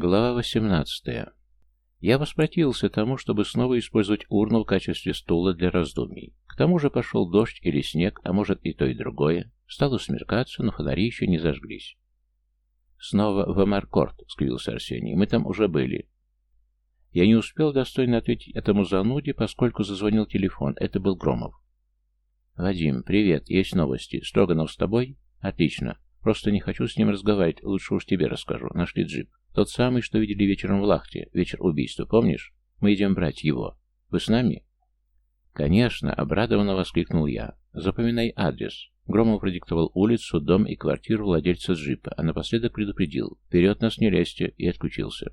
Глава 18. Я воспротивился тому, чтобы снова использовать урну в качестве стула для раздумий. К тому же пошел дождь или снег, а может и то, и другое. Стало смеркаться, но фонари еще не зажглись. «Снова в Эмаркорт», — скривился Арсений. «Мы там уже были». Я не успел достойно ответить этому зануде, поскольку зазвонил телефон. Это был Громов. «Вадим, привет. Есть новости. Строганов с тобой?» «Отлично. Просто не хочу с ним разговаривать. Лучше уж тебе расскажу. Нашли джип. Тот самый, что видели вечером в Лахте. Вечер убийства. Помнишь? Мы идем брать его. Вы с нами?» «Конечно!» — обрадованно воскликнул я. «Запоминай адрес». Громов продиктовал улицу, дом и квартиру владельца джипа, а напоследок предупредил «Вперед нас не лезьте!» и отключился.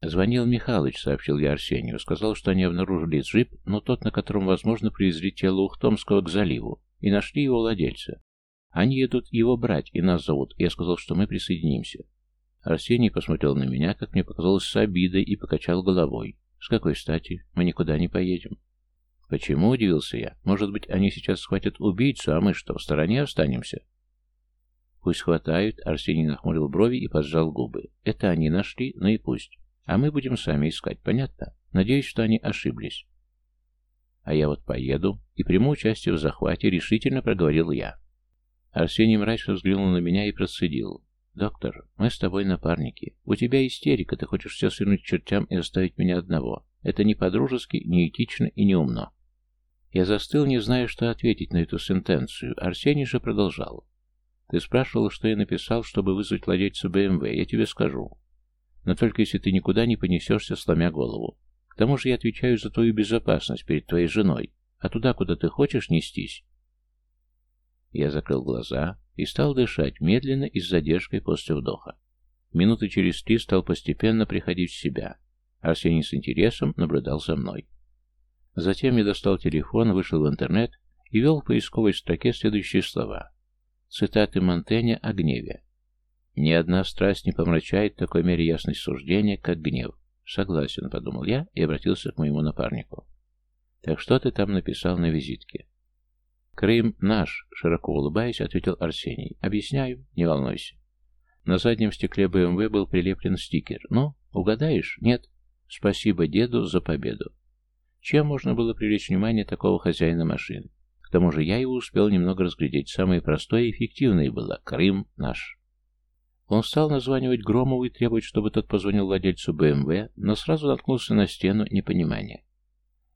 «Звонил Михалыч», — сообщил я Арсению. Сказал, что они обнаружили джип, но тот, на котором, возможно, привезли тело Ухтомского к заливу, и нашли его владельца. Они едут его брать, и нас зовут. Я сказал, что мы присоединимся. Арсений посмотрел на меня, как мне показалось, с обидой, и покачал головой. «С какой стати? Мы никуда не поедем». «Почему?» — удивился я. «Может быть, они сейчас схватят убийцу, а мы что, в стороне останемся?» «Пусть хватают», — Арсений нахмурил брови и поджал губы. «Это они нашли, ну и пусть. А мы будем сами искать, понятно? Надеюсь, что они ошиблись. А я вот поеду и приму участие в захвате, решительно проговорил я. Арсений мрачно взглянул на меня и процедил. «Доктор, мы с тобой напарники. У тебя истерика, ты хочешь все свернуть к чертям и оставить меня одного. Это не по-дружески, не этично и не умно». Я застыл, не зная, что ответить на эту сентенцию. Арсений же продолжал. «Ты спрашивал, что я написал, чтобы вызвать владельца БМВ. Я тебе скажу. Но только если ты никуда не понесешься, сломя голову. К тому же я отвечаю за твою безопасность перед твоей женой, а туда, куда ты хочешь нестись. Я закрыл глаза и стал дышать медленно и с задержкой после вдоха. Минуты через три стал постепенно приходить в себя. Арсений с интересом наблюдал за мной. Затем я достал телефон, вышел в интернет и вел в поисковой строке следующие слова. Цитаты Монтэня о гневе. Ни одна страсть не помрачает такой мере ясность суждения, как гнев. Согласен, подумал я и обратился к моему напарнику. Так что ты там написал на визитке? Крым наш, широко улыбаясь, ответил Арсений. Объясняю, не волнуйся. На заднем стекле БМВ был прилеплен стикер. Ну, угадаешь? Нет. Спасибо деду за победу. Чем можно было привлечь внимание такого хозяина машины? К тому же я его успел немного разглядеть. Самое простое и эффективное было «Крым наш». Он стал названивать Громову и требовать, чтобы тот позвонил владельцу БМВ, но сразу наткнулся на стену непонимания.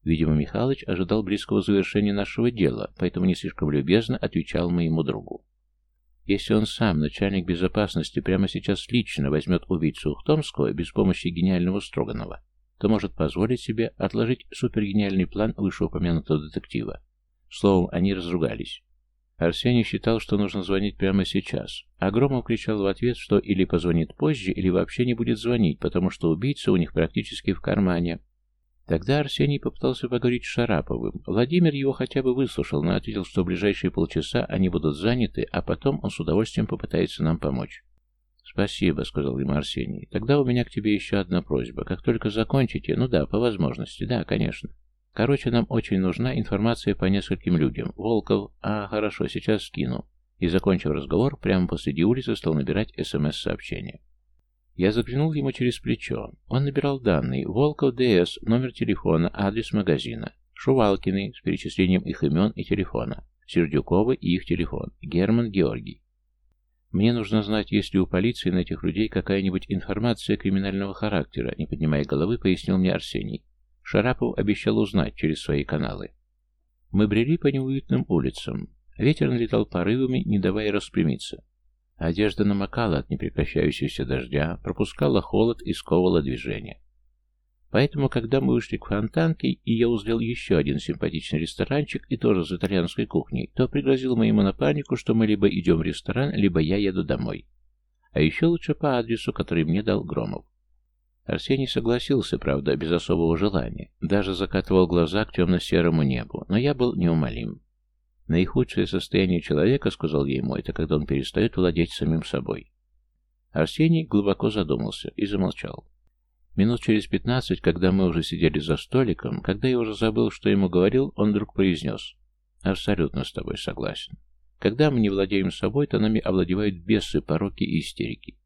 Видимо, Михалыч ожидал близкого завершения нашего дела, поэтому не слишком любезно отвечал моему другу. Если он сам, начальник безопасности, прямо сейчас лично возьмет убийцу Ухтомского без помощи гениального Строганова, то может позволить себе отложить супергениальный план вышеупомянутого детектива. Словом, они разругались. Арсений считал, что нужно звонить прямо сейчас, а Громов кричал в ответ, что или позвонит позже, или вообще не будет звонить, потому что убийца у них практически в кармане. Тогда Арсений попытался поговорить с Шараповым. Владимир его хотя бы выслушал, но ответил, что в ближайшие полчаса они будут заняты, а потом он с удовольствием попытается нам помочь. «Спасибо», — сказал ему Арсений. «Тогда у меня к тебе еще одна просьба. Как только закончите, ну да, по возможности, да, конечно. Короче, нам очень нужна информация по нескольким людям. Волков... А, хорошо, сейчас скину. И, закончив разговор, прямо посреди улицы стал набирать СМС-сообщение. Я заглянул ему через плечо. Он набирал данные. Волков ДС, номер телефона, адрес магазина. Шувалкины с перечислением их имен и телефона. Сердюковы и их телефон. Герман Георгий. Мне нужно знать, есть ли у полиции на этих людей какая-нибудь информация криминального характера, не поднимая головы, пояснил мне Арсений. Шарапов обещал узнать через свои каналы. Мы брели по неуютным улицам. Ветер налетал порывами, не давая распрямиться. Одежда намокала от непрекращающегося дождя, пропускала холод и сковывала движение. Поэтому, когда мы вышли к фонтанке, и я узрел еще один симпатичный ресторанчик, и тоже с итальянской кухней, то пригрозил моему напарнику, что мы либо идем в ресторан, либо я еду домой. А еще лучше по адресу, который мне дал Громов. Арсений согласился, правда, без особого желания. Даже закатывал глаза к темно-серому небу, но я был неумолим. Наихудшее состояние человека, сказал я ему, это когда он перестает владеть самим собой. Арсений глубоко задумался и замолчал. Минут через пятнадцать, когда мы уже сидели за столиком, когда я уже забыл, что ему говорил, он вдруг произнес. «Абсолютно с тобой согласен. Когда мы не владеем собой, то нами овладевают бесы, пороки и истерики.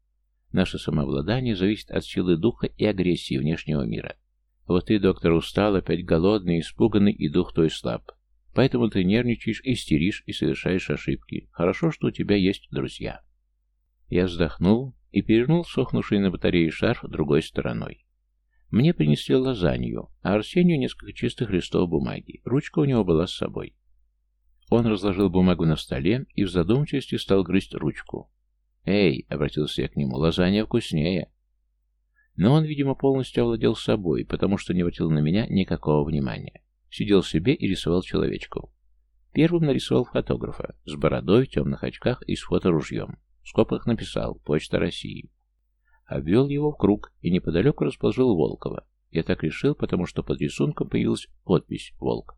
Наше самообладание зависит от силы духа и агрессии внешнего мира. Вот ты, доктор, устал, опять голодный, испуганный, и дух твой слаб. Поэтому ты нервничаешь, истеришь и совершаешь ошибки. Хорошо, что у тебя есть друзья. Я вздохнул и перевернул сохнувший на батарее шарф другой стороной. Мне принесли лазанью, а Арсению несколько чистых листов бумаги. Ручка у него была с собой. Он разложил бумагу на столе и в задумчивости стал грызть ручку. «Эй!» — обратился я к нему. «Лазанья вкуснее!» Но он, видимо, полностью овладел собой, потому что не обратил на меня никакого внимания. Сидел себе и рисовал человечку. Первым нарисовал фотографа с бородой, в темных очках и с фоторужьем. В скобках написал «Почта России». Обвел его в круг и неподалеку расположил Волкова. Я так решил, потому что под рисунком появилась подпись «Волк».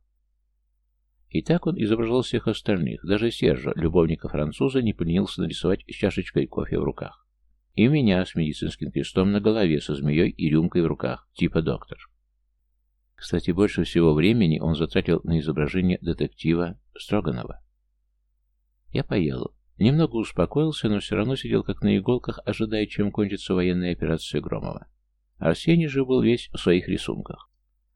И так он изображал всех остальных. Даже Сержа, любовника француза, не поленился нарисовать с чашечкой кофе в руках. И меня с медицинским крестом на голове, со змеей и рюмкой в руках, типа доктор. Кстати, больше всего времени он затратил на изображение детектива Строганова. Я поел. Немного успокоился, но все равно сидел как на иголках, ожидая, чем кончится военная операция Громова. Арсений же был весь в своих рисунках.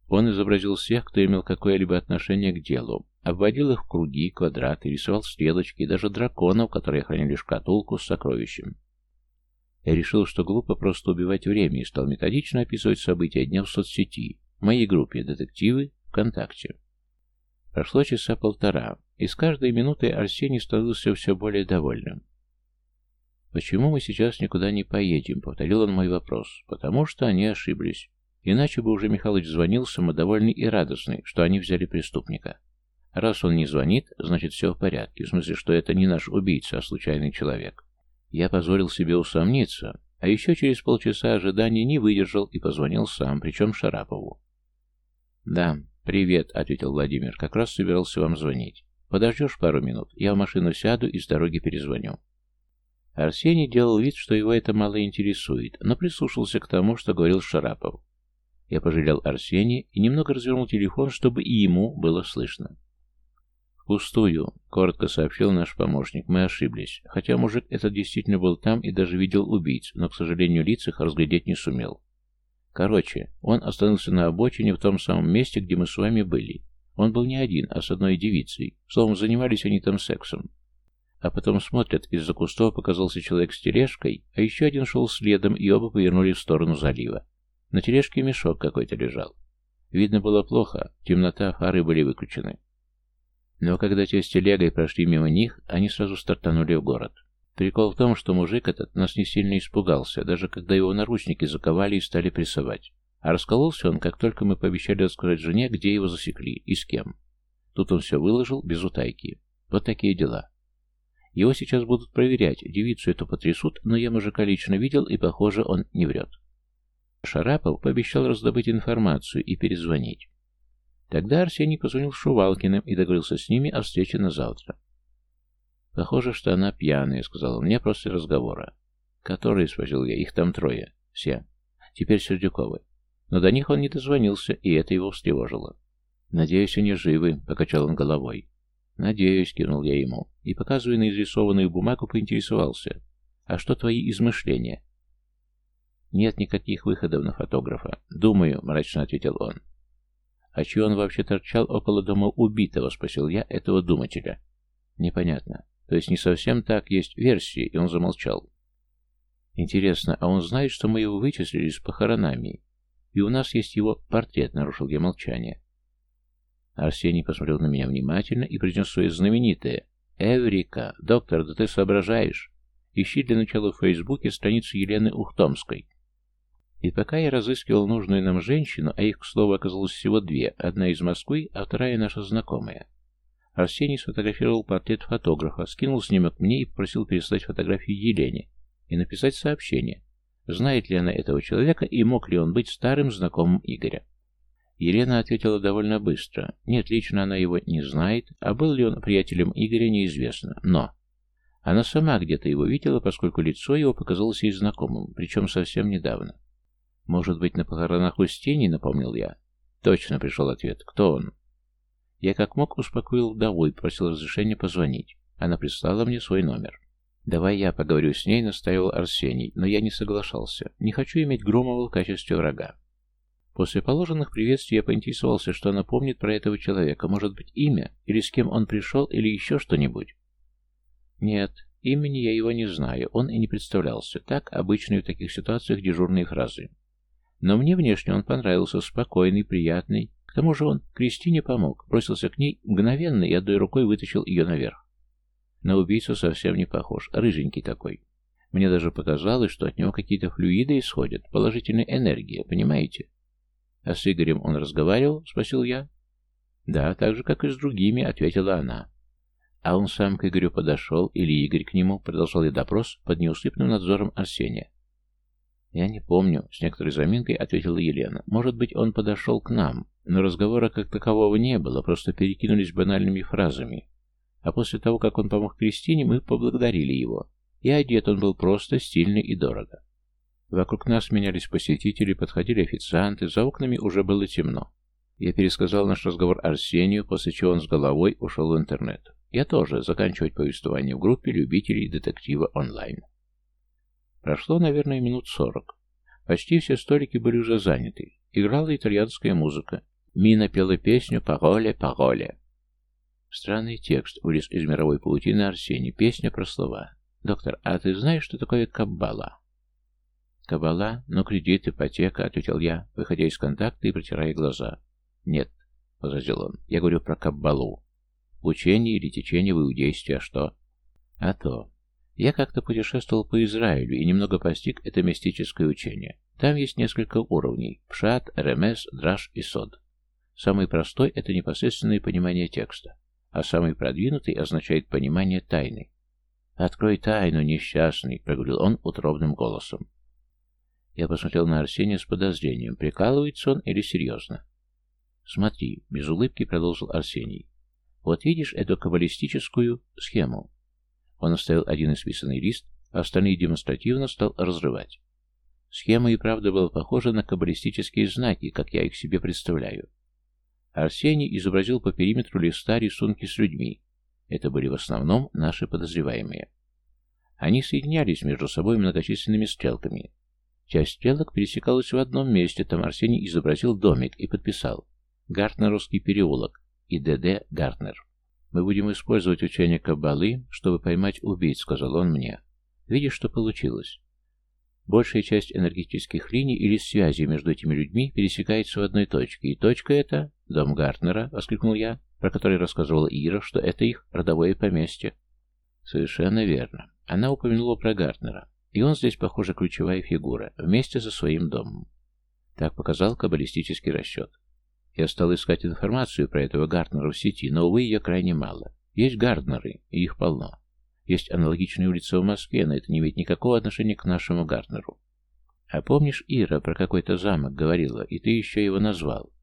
Он изобразил всех, кто имел какое-либо отношение к делу, обводил их в круги, квадраты, рисовал стрелочки, даже драконов, которые хранили шкатулку с сокровищем. Я решил, что глупо просто убивать время, и стал методично описывать события дня в соцсети, моей группе «Детективы» ВКонтакте. Прошло часа полтора, и с каждой минутой Арсений становился все более довольным. «Почему мы сейчас никуда не поедем?» — повторил он мой вопрос. «Потому что они ошиблись. Иначе бы уже Михалыч звонил самодовольный и радостный, что они взяли преступника. Раз он не звонит, значит все в порядке, в смысле, что это не наш убийца, а случайный человек. Я позволил себе усомниться, а еще через полчаса ожидания не выдержал и позвонил сам, причем Шарапову. «Да, привет», — ответил Владимир, — «как раз собирался вам звонить. Подождешь пару минут, я в машину сяду и с дороги перезвоню». Арсений делал вид, что его это мало интересует, но прислушался к тому, что говорил Шарапов. Я пожалел Арсения и немного развернул телефон, чтобы и ему было слышно. «Пустую», — коротко сообщил наш помощник. «Мы ошиблись. Хотя мужик этот действительно был там и даже видел убийц, но, к сожалению, лиц их разглядеть не сумел. Короче, он остановился на обочине в том самом месте, где мы с вами были. Он был не один, а с одной девицей. Словом, занимались они там сексом. А потом смотрят, из-за кустов показался человек с тележкой, а еще один шел следом, и оба повернули в сторону залива. На тележке мешок какой-то лежал. Видно было плохо, темнота, фары были выключены. Но когда те с телегой прошли мимо них, они сразу стартанули в город. Прикол в том, что мужик этот нас не сильно испугался, даже когда его наручники заковали и стали прессовать. А раскололся он, как только мы пообещали рассказать жене, где его засекли и с кем. Тут он все выложил, без утайки. Вот такие дела. Его сейчас будут проверять, девицу эту потрясут, но я мужика лично видел, и, похоже, он не врет. Шарапов пообещал раздобыть информацию и перезвонить. Тогда Арсений позвонил Шувалкиным и договорился с ними о встрече на завтра. «Похоже, что она пьяная», — сказал он мне после разговора. «Которые?» — спросил я. «Их там трое. Все. Теперь Сердюковы». Но до них он не дозвонился, и это его встревожило. «Надеюсь, они живы», — покачал он головой. «Надеюсь», — кивнул я ему, и, показывая на изрисованную бумагу, поинтересовался. «А что твои измышления?» «Нет никаких выходов на фотографа. Думаю», — мрачно ответил он. «А чего он вообще торчал около дома убитого?» — спросил я этого думателя. «Непонятно. То есть не совсем так, есть версии», — и он замолчал. «Интересно, а он знает, что мы его вычислили с похоронами? И у нас есть его портрет», — нарушил я молчание. Арсений посмотрел на меня внимательно и произнес свое знаменитое «Эврика! Доктор, да ты соображаешь! Ищи для начала в Фейсбуке страницу Елены Ухтомской. И пока я разыскивал нужную нам женщину, а их, к слову, оказалось всего две, одна из Москвы, а вторая наша знакомая, Арсений сфотографировал портрет фотографа, скинул снимок мне и попросил переслать фотографию Елене и написать сообщение, знает ли она этого человека и мог ли он быть старым знакомым Игоря. Елена ответила довольно быстро. Нет, лично она его не знает, а был ли он приятелем Игоря, неизвестно. Но она сама где-то его видела, поскольку лицо его показалось ей знакомым, причем совсем недавно. «Может быть, на похоронах Устини?» — напомнил я. «Точно», — пришел ответ. «Кто он?» Я как мог успокоил вдову и просил разрешения позвонить. Она прислала мне свой номер. «Давай я поговорю с ней», — настаивал Арсений, но я не соглашался. Не хочу иметь Громову в качестве врага. После положенных приветствий я поинтересовался, что она помнит про этого человека. Может быть, имя? Или с кем он пришел? Или еще что-нибудь? Нет, имени я его не знаю. Он и не представлялся. Так, обычные в таких ситуациях дежурные фразы. Но мне внешне он понравился, спокойный, приятный. К тому же он Кристине помог, бросился к ней мгновенно и одной рукой вытащил ее наверх. На убийцу совсем не похож, рыженький такой. Мне даже показалось, что от него какие-то флюиды исходят, положительная энергия, понимаете? «А с Игорем он разговаривал?» — спросил я. «Да, так же, как и с другими», — ответила она. «А он сам к Игорю подошел, или Игорь к нему?» — продолжал я допрос под неусыпным надзором Арсения. «Я не помню», — с некоторой заминкой ответила Елена. «Может быть, он подошел к нам, но разговора как такового не было, просто перекинулись банальными фразами. А после того, как он помог Кристине, мы поблагодарили его. И одет он был просто, стильно и дорого. Вокруг нас менялись посетители, подходили официанты, за окнами уже было темно. Я пересказал наш разговор Арсению, после чего он с головой ушел в интернет. Я тоже заканчивать повествование в группе любителей детектива онлайн. Прошло, наверное, минут сорок. Почти все столики были уже заняты. Играла итальянская музыка. Мина пела песню «Пароле, пароле». Странный текст вылез из мировой паутины Арсений. Песня про слова. «Доктор, а ты знаешь, что такое каббала?» «Кабала? Ну, кредит, ипотека», — ответил я, выходя из контакта и протирая глаза. «Нет», — возразил он, — «я говорю про каббалу. Учение или течение в иудействе, а что?» «А то. Я как-то путешествовал по Израилю и немного постиг это мистическое учение. Там есть несколько уровней – пшат, ремес, драж и сод. Самый простой – это непосредственное понимание текста, а самый продвинутый означает понимание тайны. «Открой тайну, несчастный», — проговорил он утробным голосом. Я посмотрел на Арсения с подозрением, прикалывается он или серьезно. «Смотри», — без улыбки продолжил Арсений. «Вот видишь эту каббалистическую схему?» Он оставил один исписанный лист, а остальные демонстративно стал разрывать. Схема и правда была похожа на каббалистические знаки, как я их себе представляю. Арсений изобразил по периметру листа рисунки с людьми. Это были в основном наши подозреваемые. Они соединялись между собой многочисленными стрелками, Часть стрелок пересекалась в одном месте, там Арсений изобразил домик и подписал «Гартнеровский переулок» и «ДД Гартнер». «Мы будем использовать учение Каббалы, чтобы поймать убийц», — сказал он мне. «Видишь, что получилось?» Большая часть энергетических линий или связей между этими людьми пересекается в одной точке, и точка эта — дом Гартнера, — воскликнул я, про который рассказывала Ира, что это их родовое поместье. Совершенно верно. Она упомянула про Гартнера. И он здесь, похоже, ключевая фигура, вместе со своим домом. Так показал каббалистический расчет. Я стал искать информацию про этого Гартнера в сети, но, увы, ее крайне мало. Есть Гартнеры, и их полно. Есть аналогичные улицы в Москве, но это не имеет никакого отношения к нашему Гартнеру. А помнишь, Ира про какой-то замок говорила, и ты еще его назвал?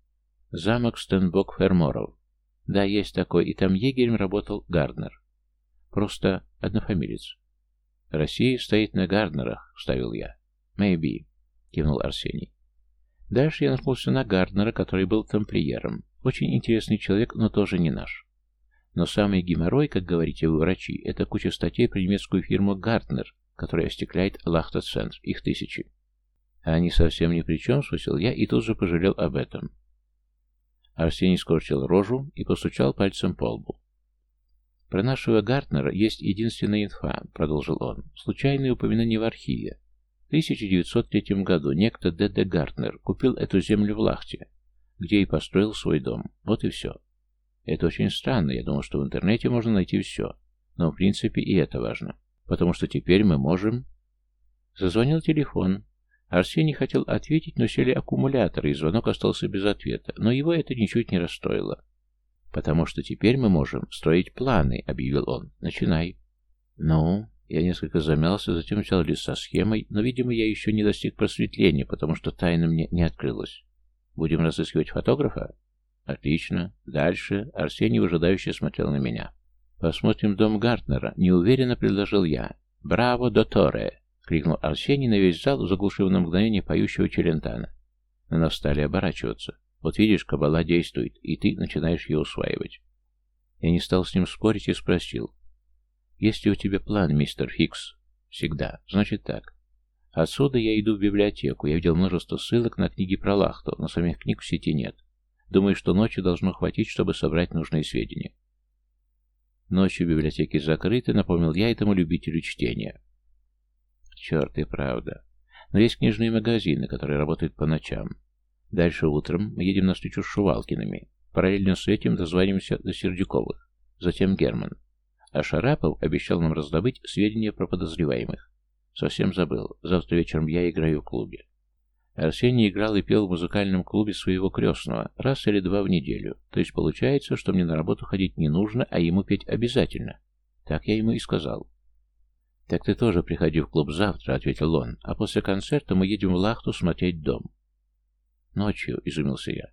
Замок Стенбок-Ферморов. Да, есть такой, и там егерем работал Гарднер. Просто однофамилец. «Россия стоит на Гарднерах», — вставил я. «Maybe», — кивнул Арсений. Дальше я наткнулся на Гарднера, который был тамплиером. Очень интересный человек, но тоже не наш. Но самый геморрой, как говорите вы, врачи, это куча статей про немецкую фирму Гарднер, которая остекляет Лахта-центр. Их тысячи. А они совсем ни при чем, спросил я и тут же пожалел об этом. Арсений скорчил рожу и постучал пальцем по лбу. «Про нашего Гартнера есть единственная инфа», — продолжил он. «Случайное упоминание в архиве. В 1903 году некто Д.Д. Гартнер купил эту землю в Лахте, где и построил свой дом. Вот и все. Это очень странно. Я думал, что в интернете можно найти все. Но в принципе и это важно. Потому что теперь мы можем...» Зазвонил телефон. Арсений хотел ответить, но сели аккумуляторы, и звонок остался без ответа. Но его это ничуть не расстроило. «Потому что теперь мы можем строить планы», — объявил он. «Начинай». «Ну?» Я несколько замялся, затем взял лист со схемой, но, видимо, я еще не достиг просветления, потому что тайна мне не открылась. «Будем разыскивать фотографа?» «Отлично. Дальше». Арсений выжидающе смотрел на меня. «Посмотрим дом Гартнера», — неуверенно предложил я. «Браво, доторе!» — крикнул Арсений на весь зал, заглушив на мгновение поющего Челентана. На нас стали оборачиваться. Вот видишь, кабала действует, и ты начинаешь ее усваивать. Я не стал с ним спорить и спросил. Есть ли у тебя план, мистер Фикс? Всегда. Значит так. Отсюда я иду в библиотеку. Я видел множество ссылок на книги про Лахту, но самих книг в сети нет. Думаю, что ночи должно хватить, чтобы собрать нужные сведения. Ночью библиотеки закрыты, напомнил я этому любителю чтения. Черт и правда. Но есть книжные магазины, которые работают по ночам. Дальше утром мы едем на встречу с Шувалкиными. Параллельно с этим дозвонимся до Сердюковых. Затем Герман. А Шарапов обещал нам раздобыть сведения про подозреваемых. Совсем забыл. Завтра вечером я играю в клубе. Арсений играл и пел в музыкальном клубе своего крестного раз или два в неделю. То есть получается, что мне на работу ходить не нужно, а ему петь обязательно. Так я ему и сказал. «Так ты тоже приходи в клуб завтра», — ответил он, «а после концерта мы едем в Лахту смотреть дом». «Ночью», — изумился я.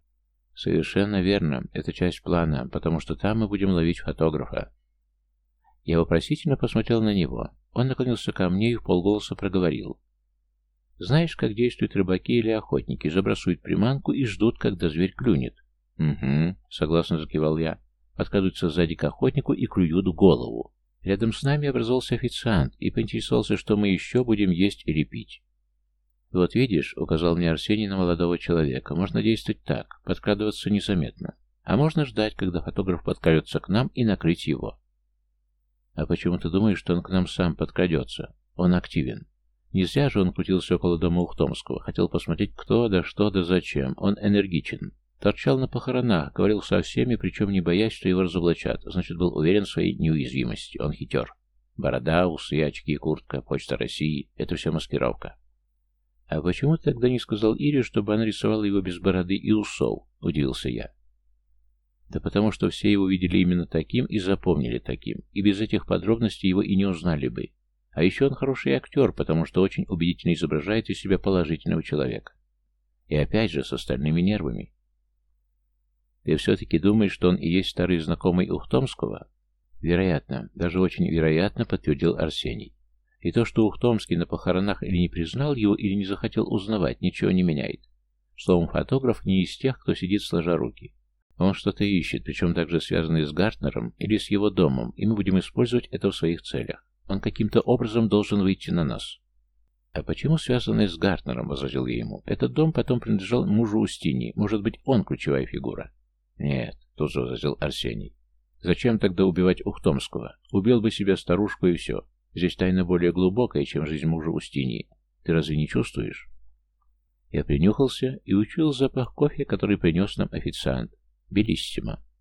«Совершенно верно. Это часть плана, потому что там мы будем ловить фотографа». Я вопросительно посмотрел на него. Он наклонился ко мне и в полголоса проговорил. «Знаешь, как действуют рыбаки или охотники? Забрасывают приманку и ждут, когда зверь клюнет». «Угу», — согласно закивал я. Подкрадываются сзади к охотнику и клюют голову. Рядом с нами образовался официант и поинтересовался, что мы еще будем есть или пить. «Вот видишь», — указал мне Арсений на молодого человека, — «можно действовать так, подкрадываться незаметно. А можно ждать, когда фотограф подкрадется к нам и накрыть его». «А почему ты думаешь, что он к нам сам подкрадется? Он активен. Не зря же он крутился около дома Ухтомского, хотел посмотреть, кто, да что, да зачем. Он энергичен. Торчал на похоронах, говорил со всеми, причем не боясь, что его разоблачат. Значит, был уверен в своей неуязвимости. Он хитер. Борода, усы, очки, куртка, почта России — это все маскировка. «А почему ты тогда не сказал Ире, чтобы она рисовала его без бороды и усов?» — удивился я. «Да потому что все его видели именно таким и запомнили таким, и без этих подробностей его и не узнали бы. А еще он хороший актер, потому что очень убедительно изображает из себя положительного человека. И опять же, с остальными нервами. Ты все-таки думаешь, что он и есть старый знакомый Ухтомского? Вероятно, даже очень вероятно, подтвердил Арсений. И то, что Ухтомский на похоронах или не признал его, или не захотел узнавать, ничего не меняет. Словом, фотограф не из тех, кто сидит сложа руки. Он что-то ищет, причем также связанное с Гартнером или с его домом, и мы будем использовать это в своих целях. Он каким-то образом должен выйти на нас. «А почему связанное с Гартнером?» — возразил я ему. «Этот дом потом принадлежал мужу Устинии. Может быть, он ключевая фигура?» «Нет», — тут же возразил Арсений. «Зачем тогда убивать Ухтомского? Убил бы себя старушку и все. Здесь тайна более глубокая, чем жизнь мужа Устинии. Ты разве не чувствуешь? Я принюхался и учуял запах кофе, который принес нам официант. Белиссимо.